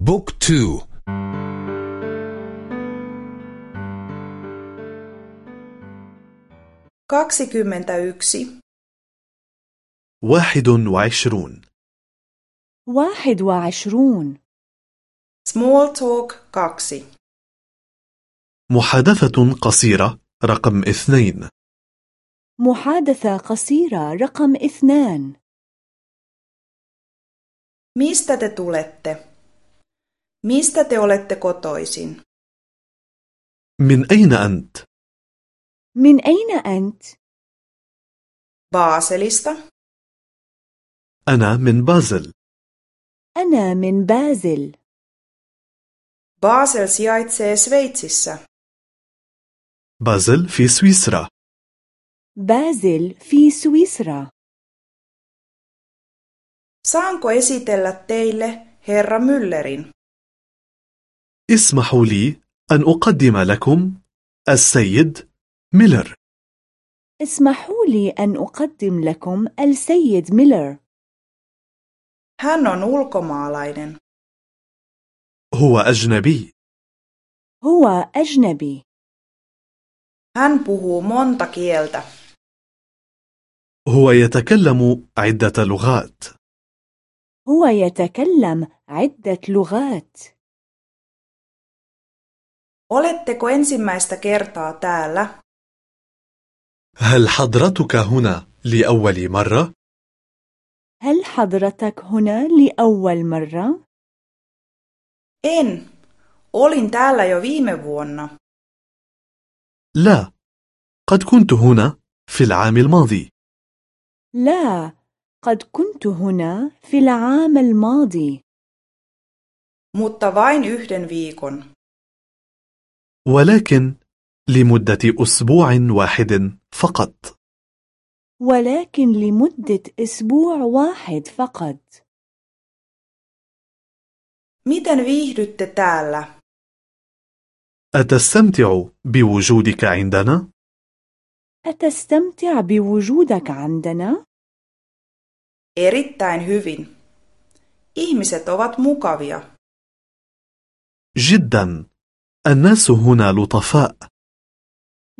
بوك تو kaksikymmentäyksi. واحد وعشرون. واحد وعشرون. Small talk kaksi. محادثة قصيرة رقم اثنين. محادثة قصيرة رقم اثنان. Mistä te tulette? Mistä te olette kotoisin? من أين أنت؟ من أين أنت؟ Baaselista. أنا من بازل أنا من بازل Basel sijaitsee Sveitsissä. بازل في سويسرا بازل في سويسرا Saanko esitellä teille herra Müllerin? اسمحوا لي أن أقدم لكم السيد ميلر. اسمحوا لي أن أقدم لكم السيد ميلر. Hän on ulkomaalainen. هو أجنبي. هو أجنبي. Hän puhuu monta kieltä. هو يتكلم عدة لغات. هو يتكلم عدة لغات. Oletteko ensimmäistä kertaa täällä? هل حضرتك هنا لأول مرة؟ هل حضرتك هنا لأول مرة؟ En. Olin täällä jo viime vuonna. لا قد كنت هنا في العام الماضي لا قد كنت هنا في العام الماضي Mutta vain yhden viikon. ولكن لمدة أسبوع واحد فقط ولكن لمدة أسبوع واحد فقط Miten viihdytte täällä? أتستمتع بوجودك عندنا؟ أتستمتع بوجودك عندنا؟ Erittäin hyvin. Ihmiset ovat mukavia. جدا الناس هنا لطفاء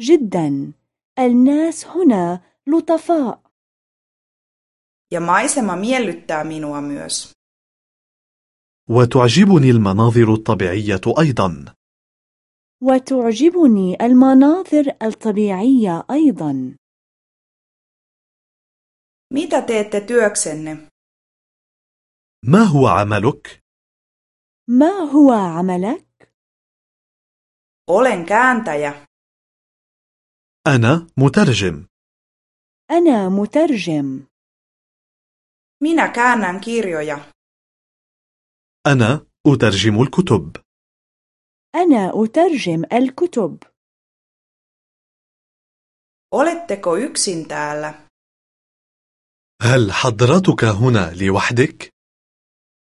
جدا الناس هنا لطفاء Ja maisema miellyttää minua myös. وتعجبني المناظر الطبيعية أيضا وتعجبني المناظر الطبيعية أيضا Mitä teette työksenne? ما هو عملك؟ ما هو عملك؟ Olen kääntäjä. أنا مترجم أنا مترجم Minä käännän kirjoja. أنا أترجم الكتب أنا أترجم الكتب Oletteko yksin täällä? هل حضرتك هنا لوحدك؟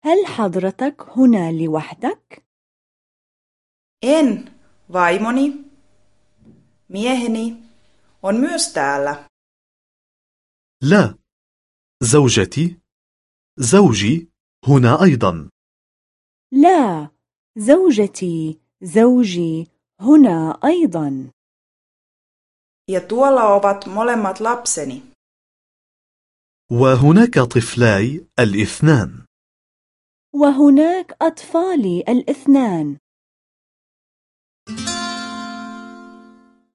هل حضرتك هنا لوحدك؟ En. Vaimoni, mieheni, on myös täällä. لا. زوجتي. زوجي هنا أيضا. لا. زوجتي زوجي هنا أيضا. Ja tuolla ovat molemmat lapseni. وهناك طفلاي الاثنان. وهناك أطفالي الاثنان.